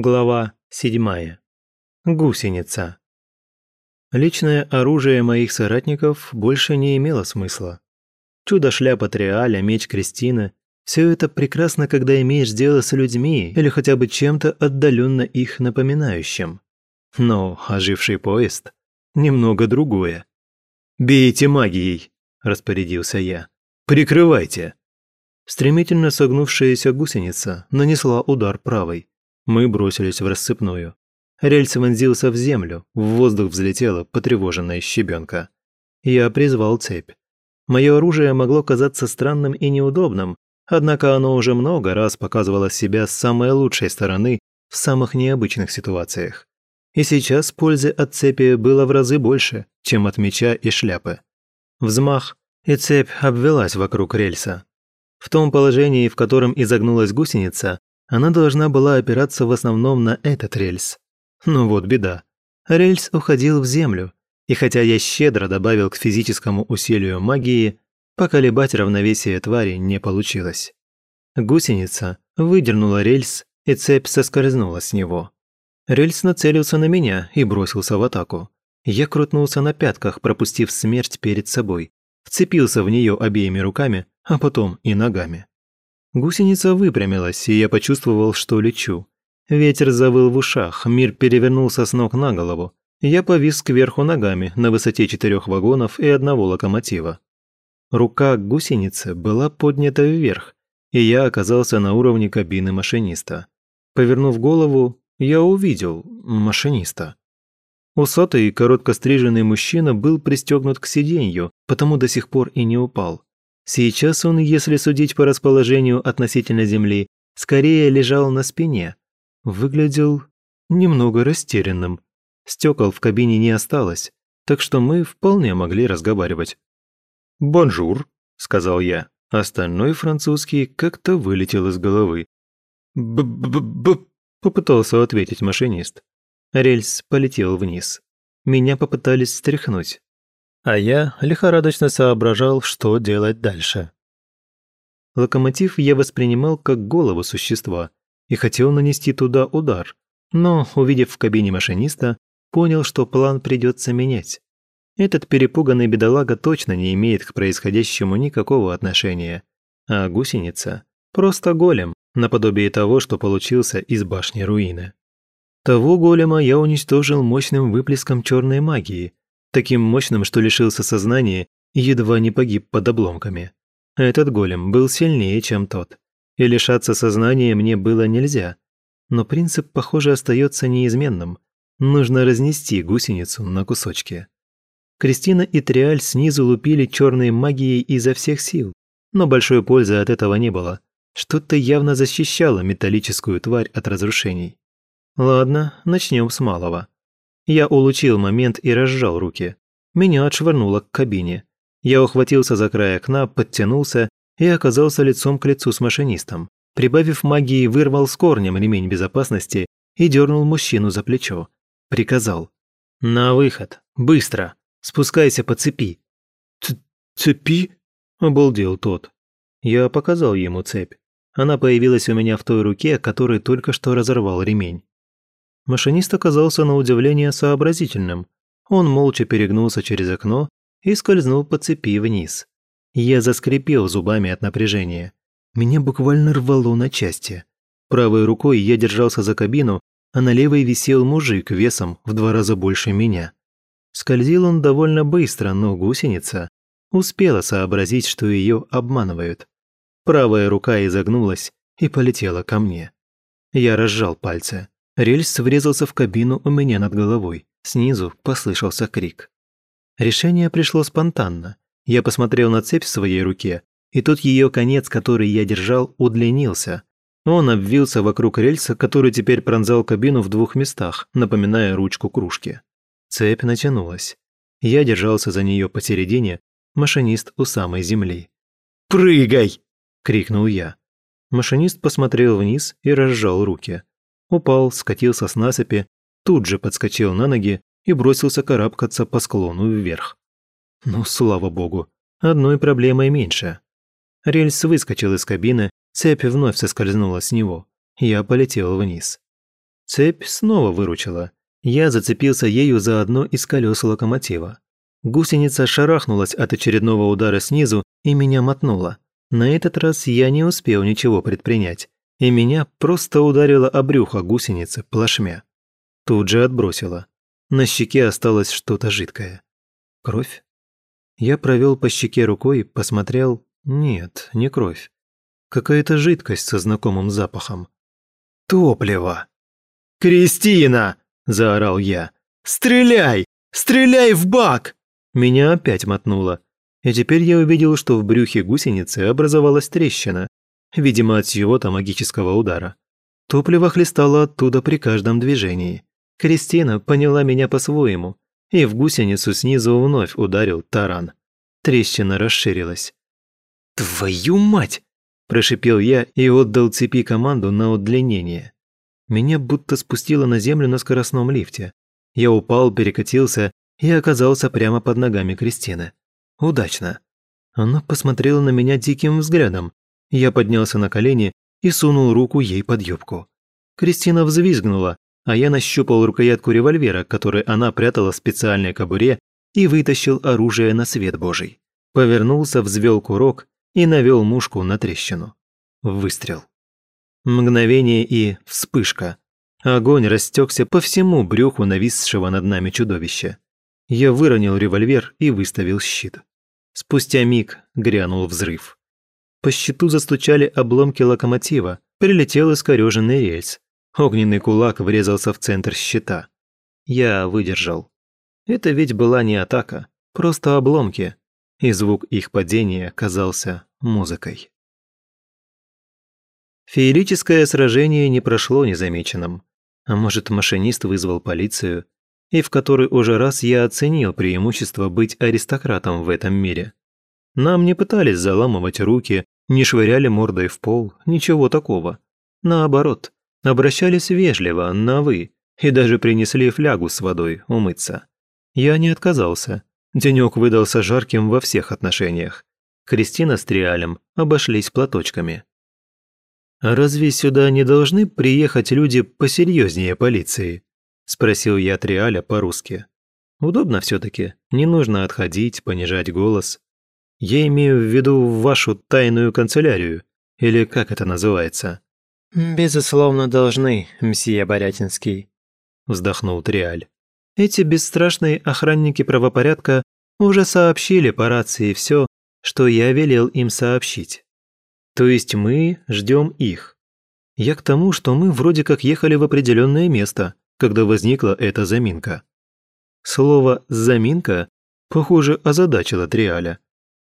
Глава 7. Гусеница. Личное оружие моих соратников больше не имело смысла. Чудо-шляпа Триаля, меч Кристины – все это прекрасно, когда имеешь дело с людьми или хотя бы чем-то отдаленно их напоминающим. Но оживший поезд – немного другое. «Бейте магией!» – распорядился я. «Прикрывайте!» Стремительно согнувшаяся гусеница нанесла удар правой, мы бросились в рассыпную. Рельс вонзился в землю, в воздух взлетела потревоженная щебенка. Я призвал цепь. Мое оружие могло казаться странным и неудобным, однако оно уже много раз показывало себя с самой лучшей стороны в самых необычных ситуациях. И сейчас пользы от цепи было в разы больше, чем от меча и шляпы. Взмах, и цепь обвелась вокруг рельса. В том положении, в котором изогнулась гусеница, она должна была опираться в основном на этот рельс. Ну вот беда. Рельс уходил в землю, и хотя я щедро добавил к физическому усилию магии, поколебать равновесие твари не получилось. Гусеница выдернула рельс, и цепь соскользнула с него. Рельс нацелился на меня и бросился в атаку. Я крутнулся на пятках, пропустив смерть перед собой, вцепился в нее обеими руками, а потом и ногами. Гусеница выпрямилась, и я почувствовал, что лечу. Ветер завыл в ушах, мир перевернулся с ног на голову. Я повис кверху ногами на высоте четырех вагонов и одного локомотива. Рука гусеницы была поднята вверх, и я оказался на уровне кабины машиниста. Повернув голову, я увидел машиниста. Усатый и коротко стриженный мужчина был пристегнут к сиденью, потому до сих пор и не упал. Сейчас он, если судить по расположению относительно земли, скорее лежал на спине. Выглядел немного растерянным. Стекол в кабине не осталось, так что мы вполне могли разговаривать. «Bonjour», — сказал я. Остальной французский как-то вылетел из головы. «Б-б-б», — попытался ответить машинист. Рельс полетел вниз. Меня попытались стряхнуть а я лихорадочно соображал, что делать дальше. Локомотив я воспринимал как голову существа и хотел нанести туда удар, но, увидев в кабине машиниста, понял, что план придется менять. Этот перепуганный бедолага точно не имеет к происходящему никакого отношения, а гусеница – просто голем, наподобие того, что получился из башни руины. Того голема я уничтожил мощным выплеском черной магии, таким мощным, что лишился сознания и едва не погиб под обломками. Этот голем был сильнее, чем тот, и лишаться сознания мне было нельзя. Но принцип, похоже, остается неизменным. Нужно разнести гусеницу на кусочки. Кристина и Триаль снизу лупили черной магией изо всех сил, но большой пользы от этого не было. Что-то явно защищало металлическую тварь от разрушений. Ладно, начнем с малого. Я улучил момент и разжал руки. Меня отшвырнуло к кабине. Я ухватился за край окна, подтянулся и оказался лицом к лицу с машинистом. Прибавив магии, вырвал с корнем ремень безопасности и дернул мужчину за плечо. Приказал. «На выход! Быстро! Спускайся по цепи!» «Цепи?» – обалдел тот. Я показал ему цепь. Она появилась у меня в той руке, которой только что разорвал ремень. Машинист оказался на удивление сообразительным. Он молча перегнулся через окно и скользнул по цепи вниз. Я заскрипел зубами от напряжения. Меня буквально рвало на части. Правой рукой я держался за кабину, а на левой висел мужик весом в два раза больше меня. Скользил он довольно быстро, но гусеница успела сообразить, что ее обманывают. Правая рука изогнулась и полетела ко мне. Я разжал пальцы. Рельс врезался в кабину у меня над головой. Снизу послышался крик. Решение пришло спонтанно. Я посмотрел на цепь в своей руке, и тут ее конец, который я держал, удлинился. Он обвился вокруг рельса, который теперь пронзал кабину в двух местах, напоминая ручку кружки. Цепь натянулась. Я держался за нее посередине, машинист у самой земли. «Прыгай!» – крикнул я. Машинист посмотрел вниз и разжал руки. Упал, скатился с насыпи, тут же подскочил на ноги и бросился карабкаться по склону вверх. Ну, слава богу, одной проблемой меньше. Рельс выскочил из кабины, цепь вновь соскользнула с него. Я полетел вниз. Цепь снова выручила. Я зацепился ею за одно из колес локомотива. Гусеница шарахнулась от очередного удара снизу и меня мотнула. На этот раз я не успел ничего предпринять, и меня просто ударило о брюхо гусеницы плашмя. Тут же отбросило. На щеке осталось что-то жидкое. Кровь? Я провел по щеке рукой, посмотрел. Нет, не кровь. Какая-то жидкость со знакомым запахом. Топливо! «Кристина!» – заорал я. «Стреляй! Стреляй в бак!» Меня опять мотнуло. И теперь я увидел, что в брюхе гусеницы образовалась трещина, видимо, от чьего-то магического удара. Топливо хлестало оттуда при каждом движении. Кристина поняла меня по-своему, и в гусеницу снизу вновь ударил таран. Трещина расширилась. «Твою мать!» – прошипел я и отдал цепи команду на удлинение. Меня будто спустило на землю на скоростном лифте. Я упал, перекатился и оказался прямо под ногами Кристины. Удачно. Она посмотрела на меня диким взглядом. Я поднялся на колени и сунул руку ей под юбку. Кристина взвизгнула, а я нащупал рукоятку револьвера, который она прятала в специальной кобуре, и вытащил оружие на свет божий. Повернулся, взвел курок и навел мушку на трещину. Выстрел. Мгновение и вспышка. Огонь растекся по всему брюху нависшего над нами чудовища. Я выронил револьвер и выставил щит. Спустя миг грянул взрыв. По щиту застучали обломки локомотива, прилетел искорёженный рельс. Огненный кулак врезался в центр щита. Я выдержал. Это ведь была не атака, просто обломки, и звук их падения казался музыкой. Феерическое сражение не прошло незамеченным. А может, машинист вызвал полицию, и в который уже раз я оценил преимущество быть аристократом в этом мире. Нам не пытались заламывать руки, не швыряли мордой в пол, ничего такого. Наоборот, обращались вежливо, на «вы», и даже принесли флягу с водой умыться. Я не отказался. Денек выдался жарким во всех отношениях. Кристина с Триалем обошлись платочками. «А разве сюда не должны приехать люди посерьезнее полиции?» – спросил я Триаля по-русски. «Удобно все-таки, не нужно отходить, понижать голос. Я имею в виду вашу тайную канцелярию, или как это называется?» «Безусловно, должны, мсье Борятинский», – вздохнул Триаль. «Эти бесстрашные охранники правопорядка уже сообщили по рации все, что я велел им сообщить. То есть мы ждем их. Я к тому, что мы вроде как ехали в определенное место, когда возникла эта заминка. Слово «заминка» похоже озадачило Триаля.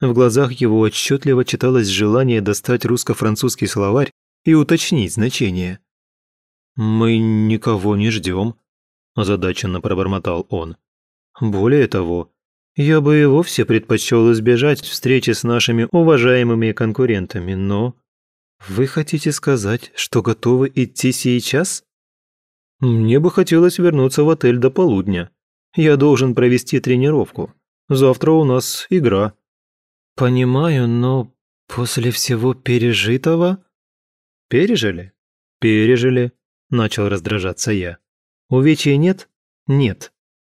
В глазах его отчетливо читалось желание достать русско-французский словарь и уточнить значение. «Мы никого не ждем», – озадаченно пробормотал он. «Более того, я бы и вовсе предпочел избежать встречи с нашими уважаемыми конкурентами, но... Вы хотите сказать, что готовы идти сейчас? Мне бы хотелось вернуться в отель до полудня. Я должен провести тренировку. Завтра у нас игра. Понимаю, но после всего пережитого... Пережили? Пережили, начал раздражаться я. Увечья нет? Нет.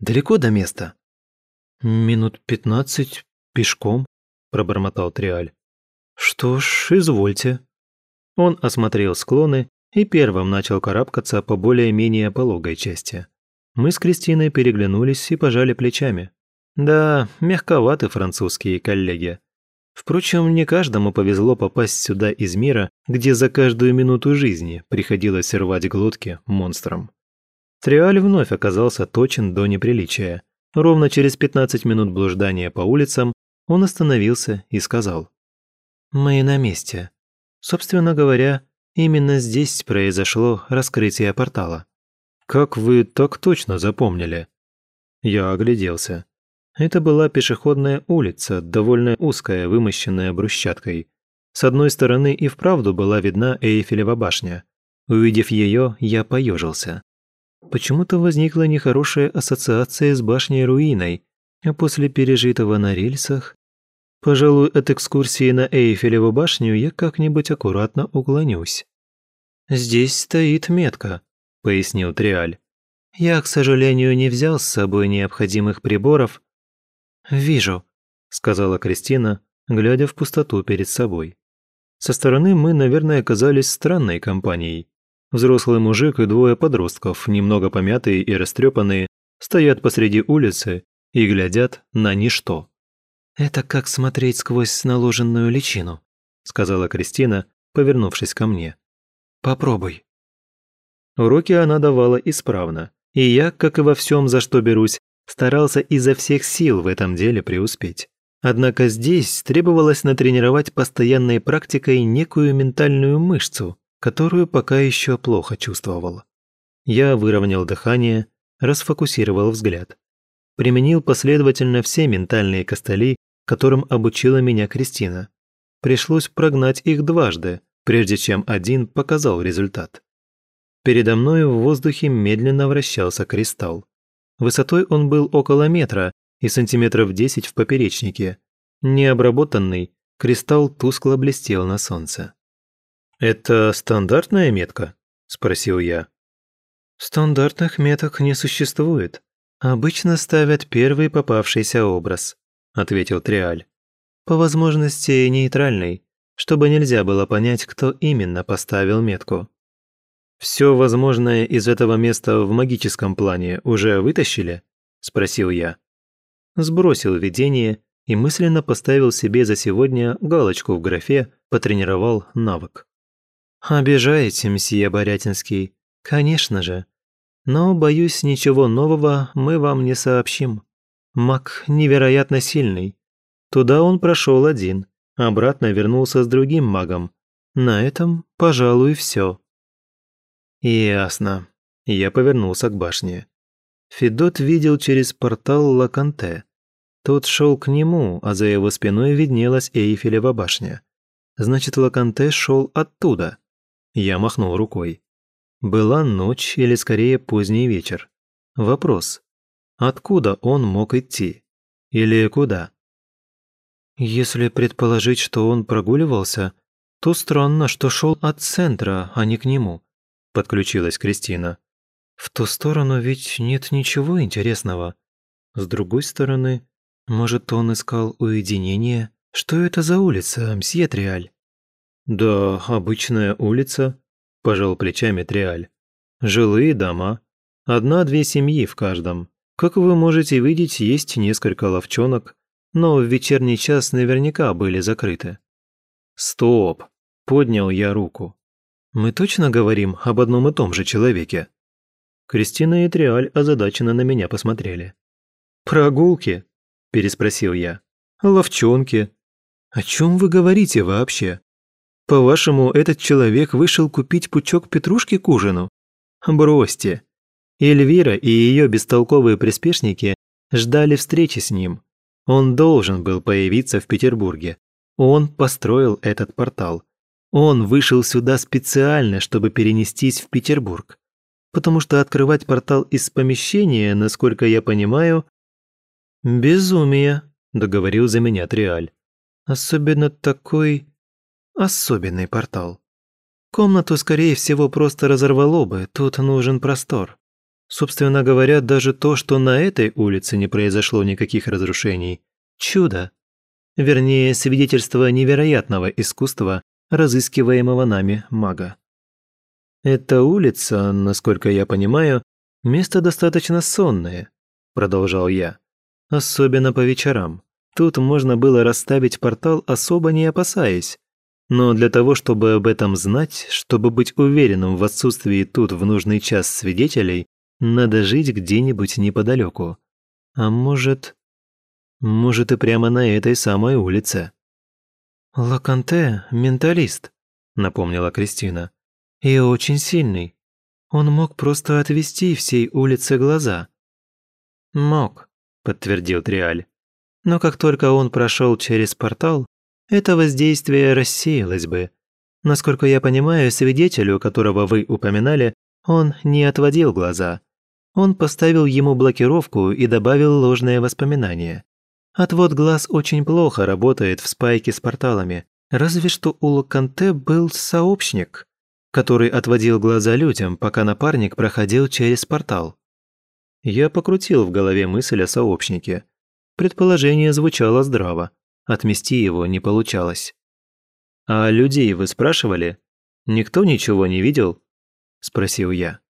Далеко до места? «Минут пятнадцать пешком», – пробормотал Триаль. «Что ж, извольте». Он осмотрел склоны и первым начал карабкаться по более-менее пологой части. Мы с Кристиной переглянулись и пожали плечами. Да, мягковаты французские коллеги. Впрочем, не каждому повезло попасть сюда из мира, где за каждую минуту жизни приходилось рвать глотки монстрам. Триаль вновь оказался точен до неприличия – Ровно через 15 минут блуждания по улицам он остановился и сказал. «Мы на месте. Собственно говоря, именно здесь произошло раскрытие портала». «Как вы так точно запомнили?» Я огляделся. Это была пешеходная улица, довольно узкая, вымощенная брусчаткой. С одной стороны и вправду была видна Эйфелева башня. Увидев ее, я поежился. Почему-то возникла нехорошая ассоциация с башней-руиной, а после пережитого на рельсах... Пожалуй, от экскурсии на Эйфелеву башню я как-нибудь аккуратно уклонюсь. Здесь стоит метка. – пояснил Триаль. «Я, к сожалению, не взял с собой необходимых приборов». «Вижу», – сказала Кристина, глядя в пустоту перед собой. Со стороны мы, наверное, оказались странной компанией. Взрослый мужик и двое подростков, немного помятые и растрепанные, стоят посреди улицы и глядят на ничто. «Это как смотреть сквозь наложенную личину», – сказала Кристина, повернувшись ко мне. «Попробуй». Уроки она давала исправно, и я, как и во всем, за что берусь, старался изо всех сил в этом деле преуспеть. Однако здесь требовалось натренировать постоянной практикой некую ментальную мышцу, которую пока еще плохо чувствовал. Я выровнял дыхание, расфокусировал взгляд. Применил последовательно все ментальные костыли, которым обучила меня Кристина. Пришлось прогнать их дважды, прежде чем один показал результат. Передо мной в воздухе медленно вращался кристалл. Высотой он был около метра и сантиметров 10 в поперечнике. Необработанный, кристалл тускло блестел на солнце. «Это стандартная метка?» – спросил я. «Стандартных меток не существует. Обычно ставят первый попавшийся образ», – ответил Триаль. «По возможности нейтральный, чтобы нельзя было понять, кто именно поставил метку». «Все возможное из этого места в магическом плане уже вытащили?» – спросил я. Сбросил видение и мысленно поставил себе за сегодня галочку в графе «Потренировал навык». «Обижаете, мсье Борятинский, конечно же. Но, боюсь, ничего нового мы вам не сообщим. Маг невероятно сильный. Туда он прошел один, обратно вернулся с другим магом. На этом, пожалуй, все. Ясно. Я повернулся к башне. Федот видел через портал Лаканте. Тот шел к нему, а за его спиной виднелась Эйфелева башня. Значит, Лаканте шел оттуда. Я махнул рукой. Была ночь или скорее поздний вечер. Вопрос. Откуда он мог идти? Или куда? Если предположить, что он прогуливался, то странно, что шел от центра, а не к нему подключилась Кристина. В ту сторону ведь нет ничего интересного. С другой стороны, может, он искал уединение? Что это за улица, мсье Триаль? Да, обычная улица, пожал плечами Триаль. Жилые дома. Одна-две семьи в каждом. Как вы можете видеть, есть несколько ловчонок, но в вечерний час наверняка были закрыты. Стоп! Поднял я руку. Мы точно говорим об одном и том же человеке?» Кристина и Триаль озадаченно на меня посмотрели. «Прогулки?» – переспросил я. «Ловчонки? О чем вы говорите вообще? По-вашему, этот человек вышел купить пучок петрушки к ужину? Бросьте. Эльвира и ее бестолковые приспешники ждали встречи с ним. Он должен был появиться в Петербурге. Он построил этот портал. Он вышел сюда специально, чтобы перенестись в Петербург. Потому что открывать портал из помещения, насколько я понимаю... «Безумие», — договорил за меня Триаль. «Особенно такой... особенный портал. Комнату, скорее всего, просто разорвало бы, тут нужен простор. Собственно говоря, даже то, что на этой улице не произошло никаких разрушений – чудо. Вернее, свидетельство невероятного искусства разыскиваемого нами мага. «Эта улица, насколько я понимаю, место достаточно сонное», – продолжал я. «Особенно по вечерам. Тут можно было расставить портал, особо не опасаясь. Но для того, чтобы об этом знать, чтобы быть уверенным в отсутствии тут в нужный час свидетелей, надо жить где-нибудь неподалеку. А может... Может и прямо на этой самой улице. «Лаканте – менталист», – напомнила Кристина. «И очень сильный. Он мог просто отвести всей улице глаза». «Мог», – подтвердил Триаль. «Но как только он прошел через портал, это воздействие рассеялось бы. Насколько я понимаю, свидетелю, которого вы упоминали, он не отводил глаза. Он поставил ему блокировку и добавил ложное воспоминание. Отвод глаз очень плохо работает в спайке с порталами, разве что у Лаканте был сообщник. который отводил глаза людям, пока напарник проходил через портал. Я покрутил в голове мысль о сообщнике. Предположение звучало здраво. Отмести его не получалось. «А людей вы спрашивали? Никто ничего не видел?» – спросил я.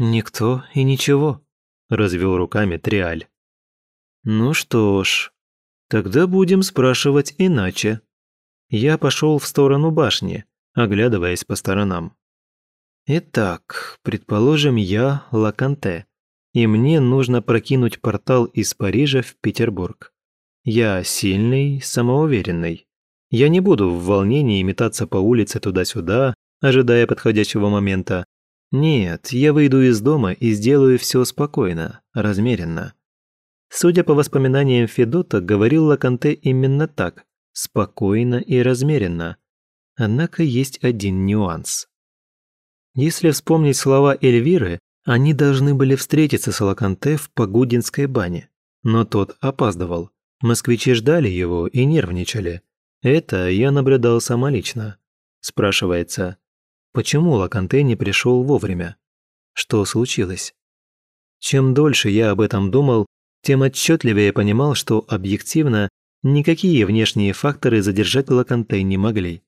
«Никто и ничего», – развел руками Триаль. «Ну что ж, тогда будем спрашивать иначе». Я пошел в сторону башни, оглядываясь по сторонам. Итак, предположим, я Лаканте, и мне нужно прокинуть портал из Парижа в Петербург. Я сильный, самоуверенный. Я не буду в волнении метаться по улице туда-сюда, ожидая подходящего момента. Нет, я выйду из дома и сделаю все спокойно, размеренно. Судя по воспоминаниям Федота, говорил Лаканте именно так, спокойно и размеренно. Однако есть один нюанс. Если вспомнить слова Эльвиры, они должны были встретиться с Лаканте в Погудинской бане. Но тот опаздывал. Москвичи ждали его и нервничали. Это я наблюдал самолично. Спрашивается, почему Лаканте не пришел вовремя? Что случилось? Чем дольше я об этом думал, тем отчетливее понимал, что объективно никакие внешние факторы задержать Лаканте не могли.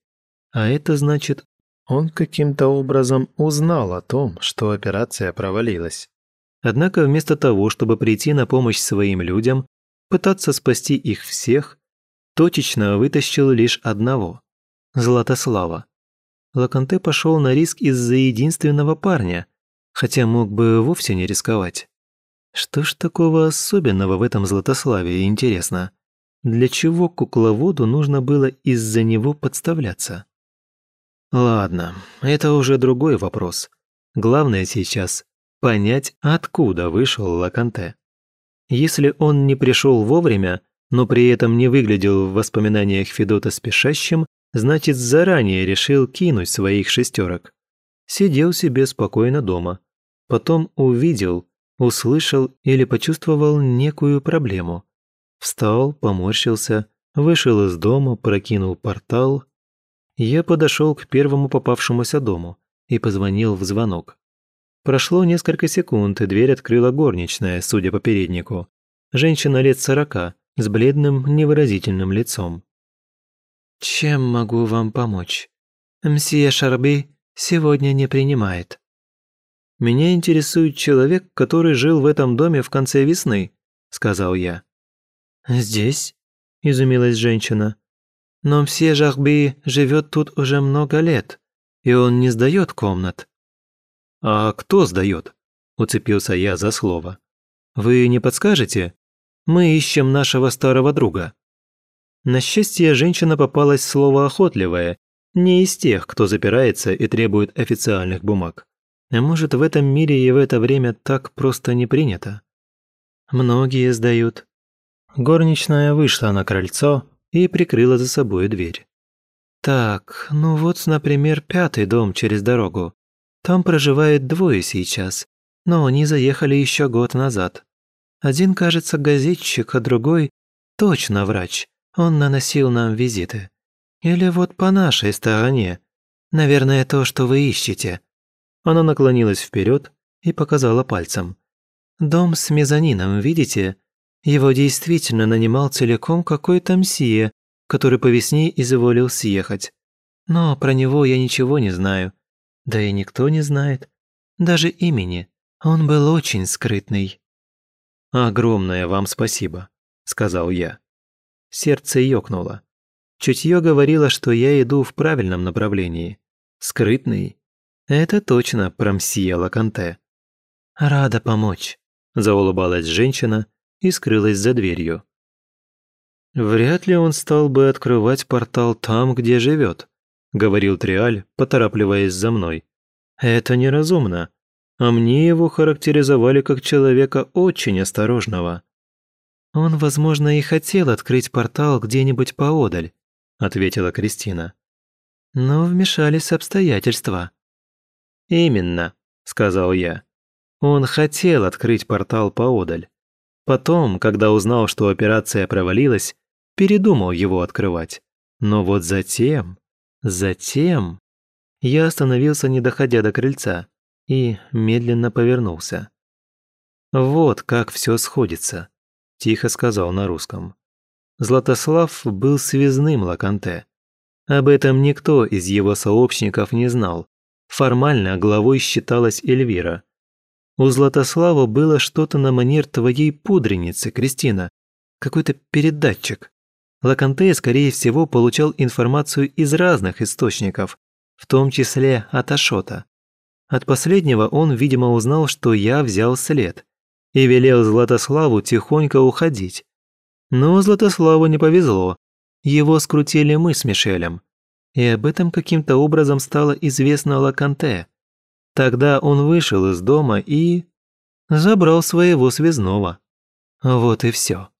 А это значит, он каким-то образом узнал о том, что операция провалилась. Однако вместо того, чтобы прийти на помощь своим людям, пытаться спасти их всех, точечно вытащил лишь одного – Златослава. Лаканте пошел на риск из-за единственного парня, хотя мог бы вовсе не рисковать. Что ж такого особенного в этом Златославе, интересно? Для чего кукловоду нужно было из-за него подставляться? Ладно, это уже другой вопрос. Главное сейчас – понять, откуда вышел Лаканте. Если он не пришел вовремя, но при этом не выглядел в воспоминаниях Федота спешащим, значит, заранее решил кинуть своих шестерок. Сидел себе спокойно дома. Потом увидел, услышал или почувствовал некую проблему. Встал, поморщился, вышел из дома, прокинул портал. Я подошел к первому попавшемуся дому и позвонил в звонок. Прошло несколько секунд, и дверь открыла горничная, судя по переднику. Женщина лет сорока, с бледным, невыразительным лицом. «Чем могу вам помочь? Мсье Шарби сегодня не принимает». «Меня интересует человек, который жил в этом доме в конце весны», — сказал я. «Здесь?» – изумилась женщина. «Но мсье Жарби живет тут уже много лет, и он не сдает комнат. «А кто сдает?» – уцепился я за слово. «Вы не подскажете? Мы ищем нашего старого друга». На счастье, женщина попалась слово охотливое, не из тех, кто запирается и требует официальных бумаг. А может, в этом мире и в это время так просто не принято? Многие сдают. Горничная вышла на крыльцо и прикрыла за собой дверь. «Так, ну вот, например, пятый дом через дорогу. Там проживает двое сейчас, но они заехали еще год назад. Один, кажется, газетчик, а другой точно врач. Он наносил нам визиты. Или вот по нашей стороне. Наверное, то, что вы ищете». Она наклонилась вперед и показала пальцем. «Дом с мезонином, видите? Его действительно нанимал целиком какой-то мсье, который по весне изволил съехать. Но про него я ничего не знаю. Да и никто не знает. Даже имени. Он был очень скрытный. «Огромное вам спасибо», — сказал я. Сердце ёкнуло. Чутье говорило, что я иду в правильном направлении. Скрытный. Это точно про Лаканте. «Рада помочь», — заулыбалась женщина и скрылась за дверью. «Вряд ли он стал бы открывать портал там, где живет», — говорил Триаль, поторапливаясь за мной. «Это неразумно, а мне его характеризовали как человека очень осторожного». «Он, возможно, и хотел открыть портал где-нибудь поодаль», — ответила Кристина. «Но вмешались обстоятельства». «Именно», — сказал я. «Он хотел открыть портал поодаль. Потом, когда узнал, что операция провалилась, передумал его открывать. Но вот затем... Затем... Я остановился, не доходя до крыльца, и медленно повернулся. «Вот как все сходится», – тихо сказал на русском. Златослав был связным Лаканте. Об этом никто из его сообщников не знал. Формально главой считалась Эльвира. У Златослава было что-то на манер твоей пудреницы, Кристина. Какой-то передатчик. Лаканте, скорее всего, получал информацию из разных источников, в том числе от Ашота. От последнего он, видимо, узнал, что я взял след, и велел Златославу тихонько уходить. Но Златославу не повезло. Его скрутили мы с Мишелем. И об этом каким-то образом стало известно Лаканте. Тогда он вышел из дома и... забрал своего связного. Вот и все.